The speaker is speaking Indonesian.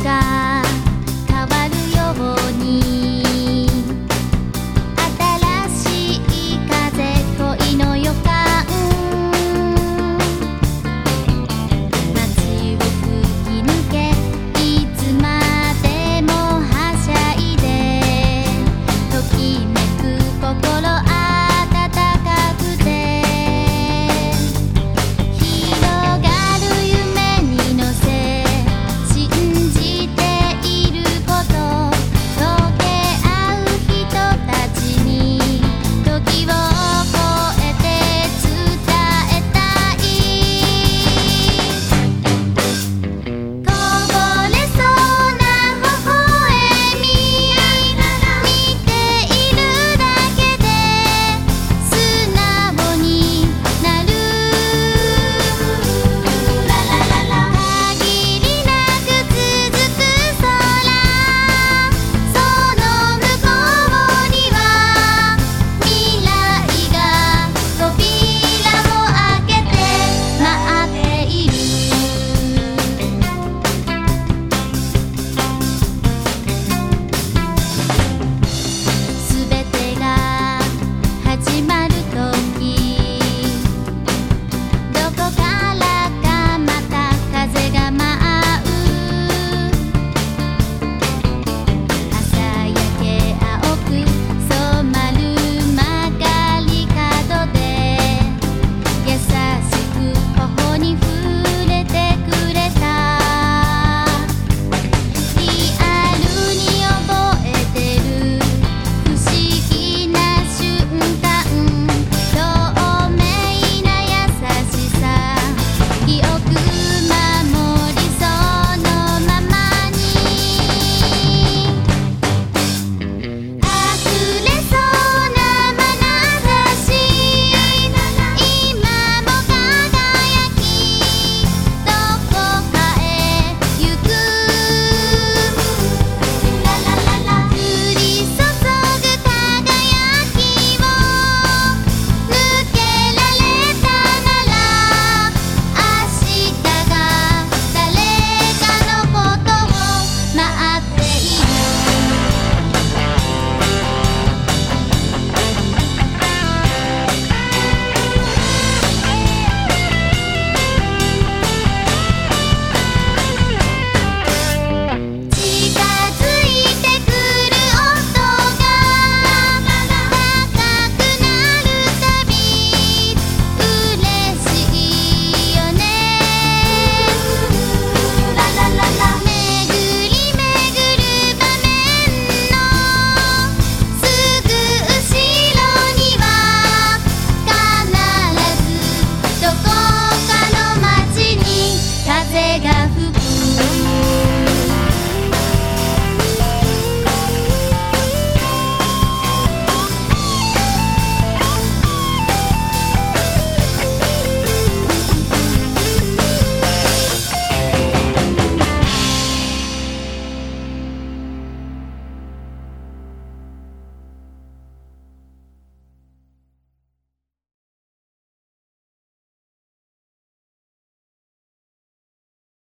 juga.